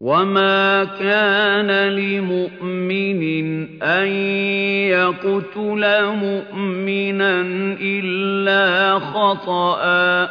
وَمَا كَانَ لِمُؤْمِنٍ أَن يَقْتُلَ مُؤْمِنًا إِلَّا خَطَأً ۚ.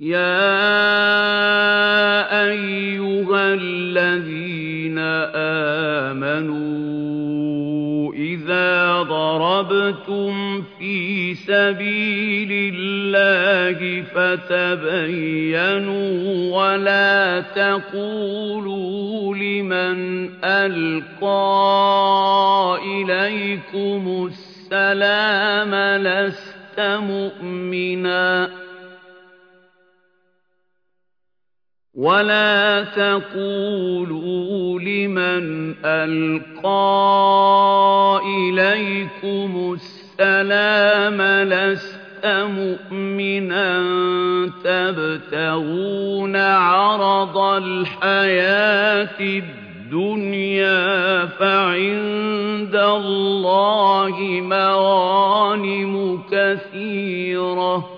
يَا أَيُّهَا الَّذِينَ آمَنُوا إِذَا ضَرَبْتُمْ فِي سَبِيلِ اللَّهِ فَتَبَيَّنُوا وَلَا تَقُولُوا لِمَنْ أَلْقَىٰ إِلَيْكُمُ السَّلَامَ لَسْتَ مُؤْمِنًا وَلَا تَقُولُوا لِمَنْ أَلْقَىٰ إِلَيْكُمُ السَّلَامَ لَسْتَ مُؤْمِنًا تَبْتَغُونَ عَرَضَ الْحَيَاةِ الدُّنْيَا فَعِندَ اللَّهِ مَغَانِمُ كَثِيرَةٌ ۚ